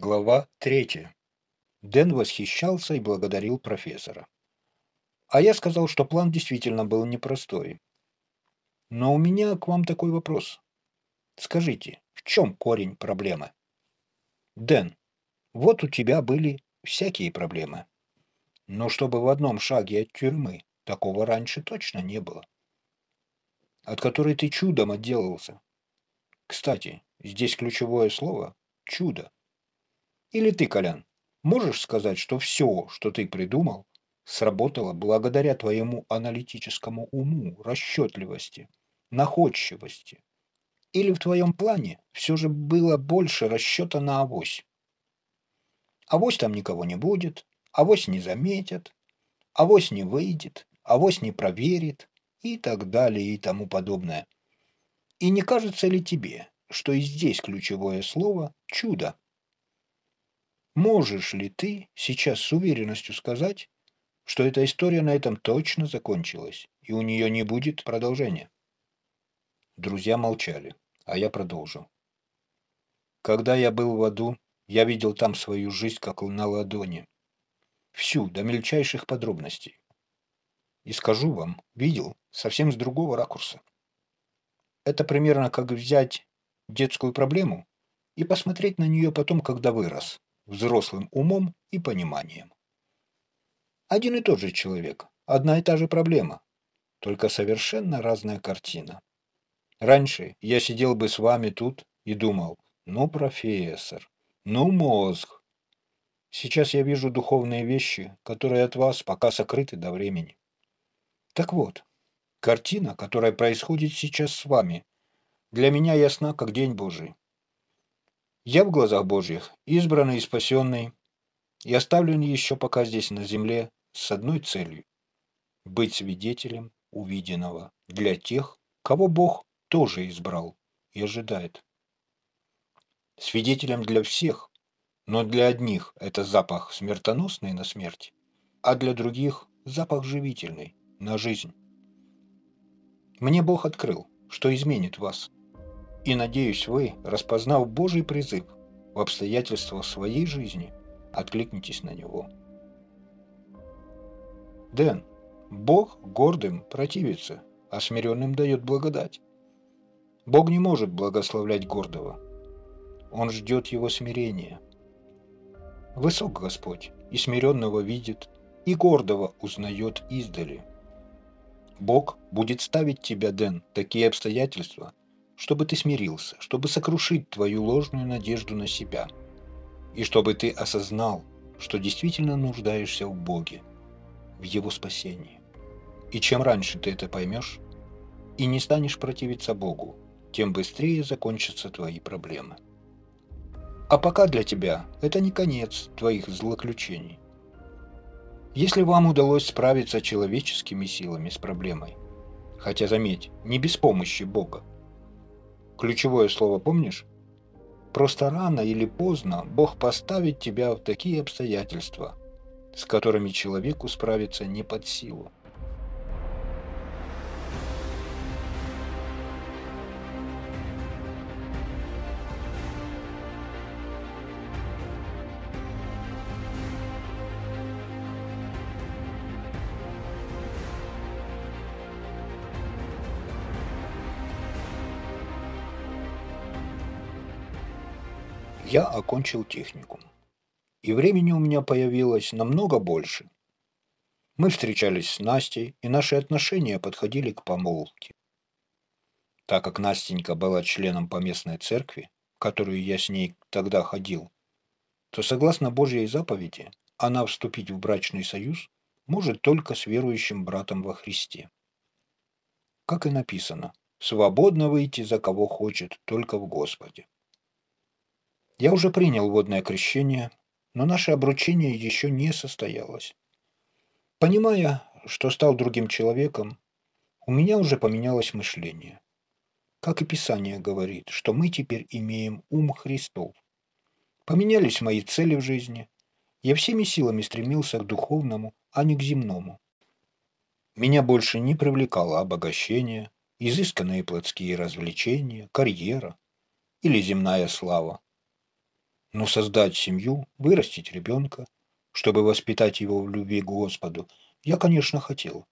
Глава третья. Дэн восхищался и благодарил профессора. А я сказал, что план действительно был непростой. Но у меня к вам такой вопрос. Скажите, в чем корень проблемы? Дэн, вот у тебя были всякие проблемы. Но чтобы в одном шаге от тюрьмы, такого раньше точно не было. От которой ты чудом отделался. Кстати, здесь ключевое слово «чудо». Или ты, Колян, можешь сказать, что все, что ты придумал, сработало благодаря твоему аналитическому уму, расчетливости, находчивости? Или в твоем плане все же было больше расчета на авось? Авось там никого не будет, авось не заметят, авось не выйдет, авось не проверит и так далее и тому подобное. И не кажется ли тебе, что и здесь ключевое слово «чудо»? Можешь ли ты сейчас с уверенностью сказать, что эта история на этом точно закончилась, и у нее не будет продолжения? Друзья молчали, а я продолжил. Когда я был в аду, я видел там свою жизнь как на ладони. Всю, до мельчайших подробностей. И скажу вам, видел совсем с другого ракурса. Это примерно как взять детскую проблему и посмотреть на нее потом, когда вырос, взрослым умом и пониманием. Один и тот же человек, одна и та же проблема, только совершенно разная картина. Раньше я сидел бы с вами тут и думал, ну, профессор, ну, мозг. Сейчас я вижу духовные вещи, которые от вас пока сокрыты до времени. Так вот, картина, которая происходит сейчас с вами, для меня ясна, как день Божий. Я в глазах Божьих избранный и спасенный, и оставлен еще пока здесь на земле с одной целью – быть свидетелем увиденного для тех, кого Бог тоже избрал и ожидает. Свидетелем для всех, но для одних это запах смертоносный на смерть, а для других – запах живительный на жизнь. Мне Бог открыл, что изменит вас – и надеюсь, вы, распознав Божий призыв в обстоятельствах своей жизни, откликнитесь на него. Дэн, Бог гордым противится, а смиренным дает благодать. Бог не может благословлять гордого. Он ждет его смирения. Высок Господь, и смиренного видит, и гордого узнает издали. Бог будет ставить тебя, Дэн, такие обстоятельства – чтобы ты смирился, чтобы сокрушить твою ложную надежду на себя, и чтобы ты осознал, что действительно нуждаешься в Боге, в Его спасении. И чем раньше ты это поймешь и не станешь противиться Богу, тем быстрее закончатся твои проблемы. А пока для тебя это не конец твоих злоключений. Если вам удалось справиться человеческими силами с проблемой, хотя, заметь, не без помощи Бога, Ключевое слово помнишь? Просто рано или поздно Бог поставит тебя в такие обстоятельства, с которыми человеку справиться не под силу. Я окончил техникум. И времени у меня появилось намного больше. Мы встречались с Настей, и наши отношения подходили к помолвке. Так как Настенька была членом поместной церкви, в которую я с ней тогда ходил, то, согласно Божьей заповеди, она вступить в брачный союз может только с верующим братом во Христе. Как и написано, свободно выйти за кого хочет, только в Господе. Я уже принял водное крещение, но наше обручение еще не состоялось. Понимая, что стал другим человеком, у меня уже поменялось мышление. Как и Писание говорит, что мы теперь имеем ум Христов. Поменялись мои цели в жизни. Я всеми силами стремился к духовному, а не к земному. Меня больше не привлекало обогащение, изысканные плотские развлечения, карьера или земная слава. Но создать семью, вырастить ребенка, чтобы воспитать его в любви к Господу, я, конечно, хотел.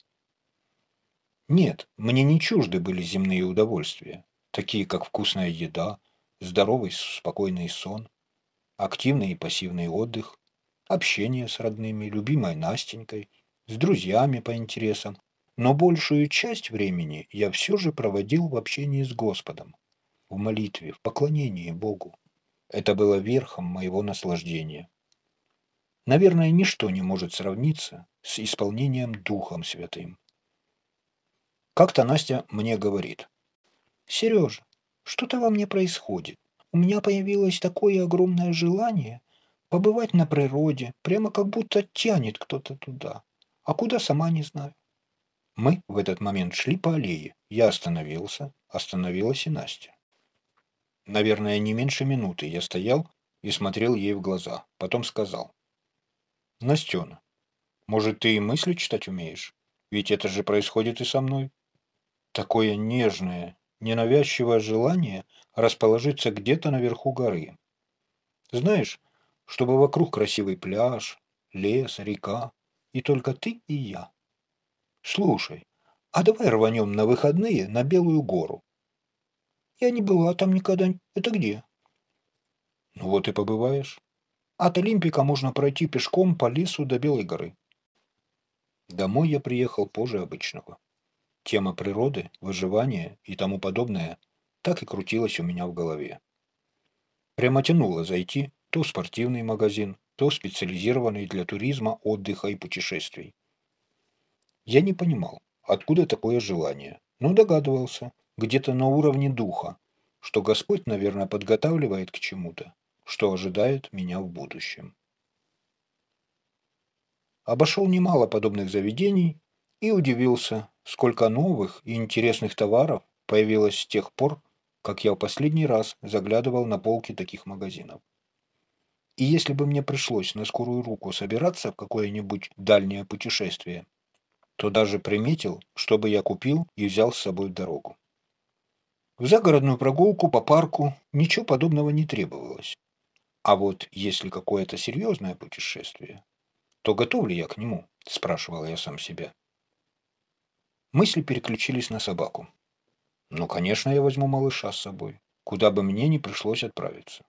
Нет, мне не чужды были земные удовольствия, такие как вкусная еда, здоровый спокойный сон, активный и пассивный отдых, общение с родными, любимой Настенькой, с друзьями по интересам, но большую часть времени я все же проводил в общении с Господом, в молитве, в поклонении Богу. Это было верхом моего наслаждения. Наверное, ничто не может сравниться с исполнением Духом Святым. Как-то Настя мне говорит. «Сережа, что-то во мне происходит. У меня появилось такое огромное желание побывать на природе, прямо как будто тянет кто-то туда. А куда сама не знаю». Мы в этот момент шли по аллее. Я остановился, остановилась и Настя. Наверное, не меньше минуты я стоял и смотрел ей в глаза. Потом сказал. «Настена, может, ты и мысли читать умеешь? Ведь это же происходит и со мной». Такое нежное, ненавязчивое желание расположиться где-то наверху горы. Знаешь, чтобы вокруг красивый пляж, лес, река, и только ты и я. Слушай, а давай рванем на выходные на Белую гору. Я не была там никогда. Это где? Ну вот и побываешь. От Олимпика можно пройти пешком по лесу до Белой горы. Домой я приехал позже обычного. Тема природы, выживания и тому подобное так и крутилась у меня в голове. Прямо тянуло зайти то в спортивный магазин, то в специализированный для туризма, отдыха и путешествий. Я не понимал, откуда такое желание, но догадывался, где-то на уровне духа, что Господь, наверное, подготавливает к чему-то, что ожидает меня в будущем. Обошел немало подобных заведений и удивился, сколько новых и интересных товаров появилось с тех пор, как я в последний раз заглядывал на полки таких магазинов. И если бы мне пришлось на скорую руку собираться в какое-нибудь дальнее путешествие, то даже приметил, чтобы я купил и взял с собой в дорогу. В загородную прогулку по парку ничего подобного не требовалось. А вот если какое-то серьезное путешествие, то готов ли я к нему, спрашивал я сам себя. Мысли переключились на собаку. Ну, конечно, я возьму малыша с собой, куда бы мне ни пришлось отправиться.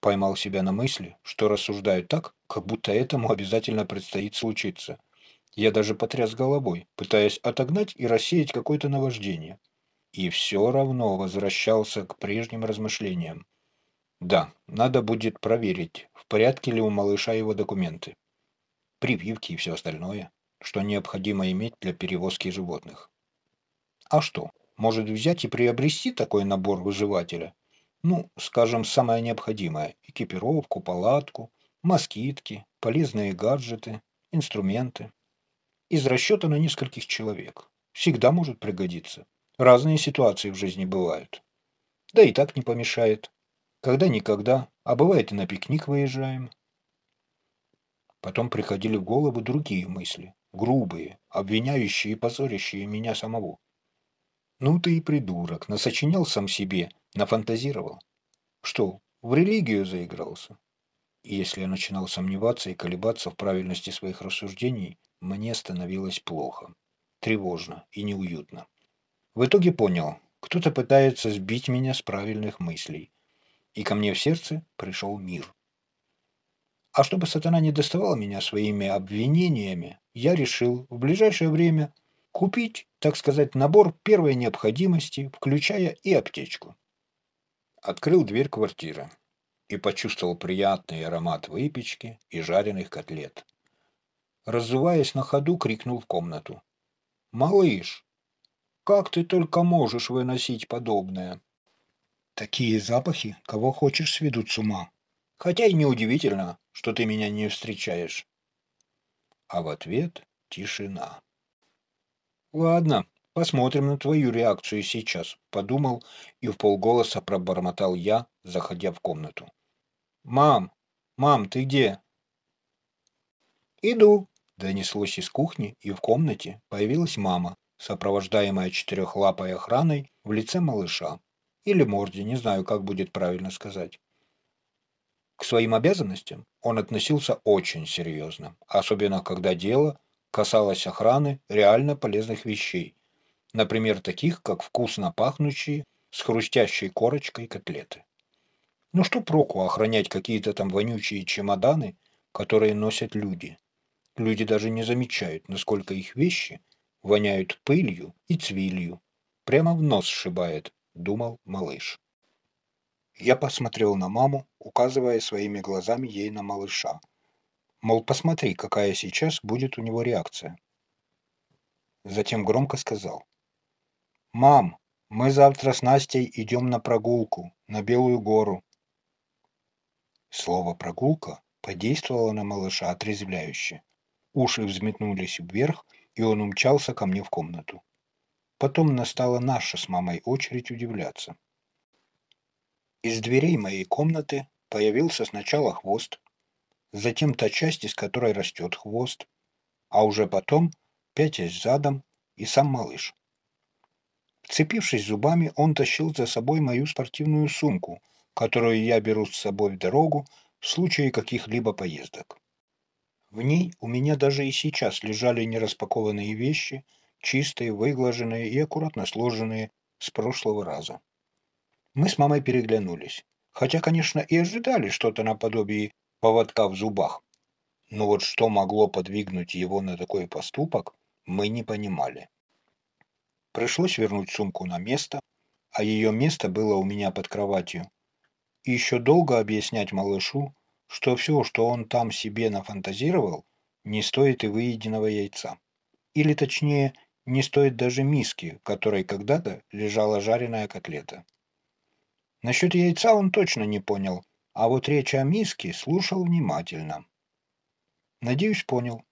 Поймал себя на мысли, что рассуждаю так, как будто этому обязательно предстоит случиться. Я даже потряс головой, пытаясь отогнать и рассеять какое-то наваждение. И все равно возвращался к прежним размышлениям. Да, надо будет проверить, в порядке ли у малыша его документы. Прививки и все остальное что необходимо иметь для перевозки животных. А что, может взять и приобрести такой набор выживателя? Ну, скажем, самое необходимое – экипировку, палатку, москитки, полезные гаджеты, инструменты. Из расчета на нескольких человек. Всегда может пригодиться. Разные ситуации в жизни бывают. Да и так не помешает. Когда-никогда, а бывает и на пикник выезжаем. Потом приходили в голову другие мысли грубые, обвиняющие и позорящие меня самого. Ну ты и придурок, насочинял сам себе, нафантазировал. Что, в религию заигрался? И если я начинал сомневаться и колебаться в правильности своих рассуждений, мне становилось плохо, тревожно и неуютно. В итоге понял, кто-то пытается сбить меня с правильных мыслей. И ко мне в сердце пришел мир. А чтобы сатана не доставал меня своими обвинениями, я решил в ближайшее время купить, так сказать, набор первой необходимости, включая и аптечку. Открыл дверь квартиры и почувствовал приятный аромат выпечки и жареных котлет. Разуваясь на ходу, крикнул в комнату. «Малыш, как ты только можешь выносить подобное?» Такие запахи, кого хочешь, сведут с ума. Хотя и неудивительно, что ты меня не встречаешь. А в ответ тишина. Ладно, посмотрим на твою реакцию сейчас, подумал и в полголоса пробормотал я, заходя в комнату. Мам, мам, ты где? Иду, донеслось из кухни, и в комнате появилась мама, сопровождаемая четырехлапой охраной в лице малыша. Или морде, не знаю, как будет правильно сказать. К своим обязанностям он относился очень серьезно, особенно когда дело касалось охраны реально полезных вещей, например, таких, как вкусно пахнущие с хрустящей корочкой котлеты. Ну что проку охранять какие-то там вонючие чемоданы, которые носят люди? Люди даже не замечают, насколько их вещи воняют пылью и цвилью. Прямо в нос сшибает, думал малыш. Я посмотрел на маму, указывая своими глазами ей на малыша. Мол, посмотри, какая сейчас будет у него реакция. Затем громко сказал. «Мам, мы завтра с Настей идем на прогулку, на Белую гору». Слово «прогулка» подействовало на малыша отрезвляюще. Уши взметнулись вверх, и он умчался ко мне в комнату. Потом настала наша с мамой очередь удивляться. Из дверей моей комнаты появился сначала хвост, затем та часть, из которой растет хвост, а уже потом, пятясь задом, и сам малыш. Вцепившись зубами, он тащил за собой мою спортивную сумку, которую я беру с собой в дорогу в случае каких-либо поездок. В ней у меня даже и сейчас лежали нераспакованные вещи, чистые, выглаженные и аккуратно сложенные с прошлого раза. Мы с мамой переглянулись, хотя, конечно, и ожидали что-то наподобие поводка в зубах. Но вот что могло подвигнуть его на такой поступок, мы не понимали. Пришлось вернуть сумку на место, а ее место было у меня под кроватью. И еще долго объяснять малышу, что все, что он там себе нафантазировал, не стоит и выеденного яйца. Или точнее, не стоит даже миски, в которой когда-то лежала жареная котлета. Насчет яйца он точно не понял, а вот речь о миске слушал внимательно. Надеюсь, понял.